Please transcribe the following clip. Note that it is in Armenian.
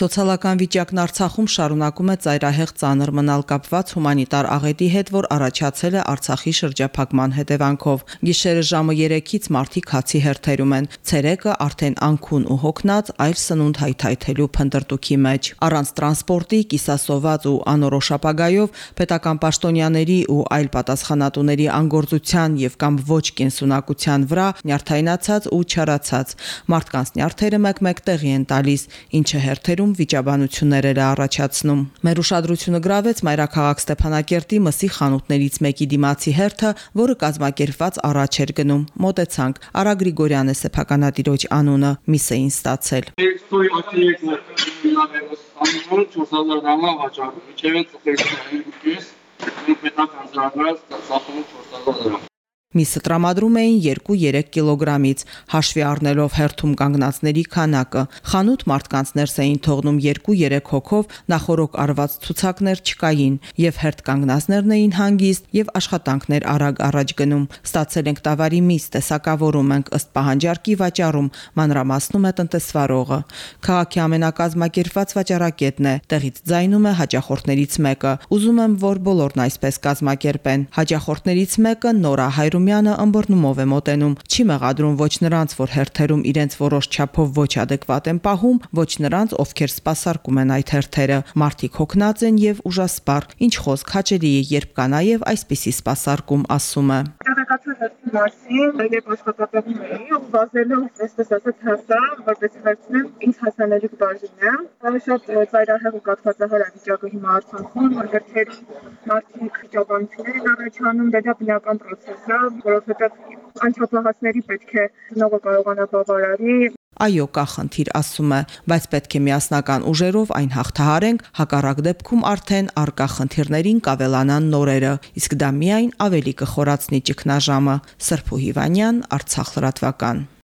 Սոցիալական վիճակն Արցախում շարունակում է ծայրահեղ ծանր մնալ կապված հումանիտար աղետի հետ, որ առաջացել է Արցախի շրջափակման հետևանքով։ Գիշերը ժամը 3-ից մարդիկ հացի հերթերում են։ Ցերեկը արդեն անքուն ու հոգնած այլ սնունդ հայթայթելու փնդրտուքի մեջ։ Առանց տրանսպորտի, կիսասոված ու անորոշ ապագայով պետական պաշտոնյաների ու այլ պատասխանատուների անգործության եւ կամ ոչ կենսունակության վրա նյարդայնացած ու չարացած մարդկանց նյարդերը մեկ-մեկ տեղի են տալիս, ինչը հերթեր շրջաններում վիճաբանություններ էր առաջացնում։ Մեր ուշադրությունը գրավեց Մայրաքաղաք Ստեփանակերտի մսի խանութներից մեկի դիմացի հերթը, որը կազմակերպված առաջ էր գնում։ Մոտեցանք։ Արա Գրիգորյան է սեփականատիրոջ անունը, միս էին ստացել։ 4000 դրամա վաճառում, իջևը ծխեցին 5 պետական զարգաց 40000 դրամ։ Միսը տրամադրում էին 2-3 կիլոգրամից, հաշվի առնելով հերթում կանգնածների քանակը։ Խանութ մարդկանց ներս էին թողնում 2-3 հոգով, նախորոք արված ցուցակներ չկային, եւ հերթ կանգնածներն էին հանգիստ եւ աշխատանքներ արագ առաջ գնում։ Ստացել ենք տավարի միս, տեսակավորում ենք ըստ պահանջարկի վաճառում, մանրամասնում է տնտեսվարողը։ Քաղաքի ամենակազմակերպված վաճառակետն է, տեղից ձայնում է հաճախորդներից մեկը։ Ուզում եմ, որ բոլորն այսպես կազմակերպեն։ Հաճախորդներից մեկը Նորա Հայրում Հովհաննիսումյանը ըմբռնումով է մոտենում, չի մեղադրում ոչ նրանց, որ հերթերում իրենց որոշ չափով ոչ adekvat են պահում, ոչ նրանց, ովքեր սпасարկում են այդ հերթերը։ Մարտիկ հոգնած են եւ ուժասպառ։ Ինչ խոսք հաճելի է, երբ կա նաեւ այսպիսի սпасարկում, ասում է։ Տեղեկացել եմ մասին, երբ աշխատատեղում էի, ու վազելով, այսպես ասած, հերթա, որպես վերցնեմ ինձ հասանելիք բաժինը։ Շատ ծայրահեղ ու կաթվածահար է վիճակը հիմա Արցախում, որտեղ մարդիկ ճապանություններ են առաջանում, դա բնական process է, որովհետև անչափահասների պետք է նողը կարողանա բավարարի Այո, կա խնդիր, ասում է, բայց պետք է միասնական ուժերով այն հաղթահարենք, հակառակ դեպքում արդեն արկա խնդիրներին կավելանան նորերը, իսկ դա միայն ավելի կխորացնի ճգնաժամը։ Սրփու Հիվանյան, Արցախ լրատվական։